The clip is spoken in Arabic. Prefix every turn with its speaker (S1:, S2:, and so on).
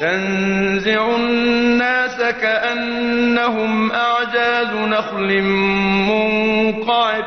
S1: تَنزِعُ النَّاسَ كَأَنَّهُمْ أَعْجَازُ نَخْلٍ مُّنقَعِرٍ.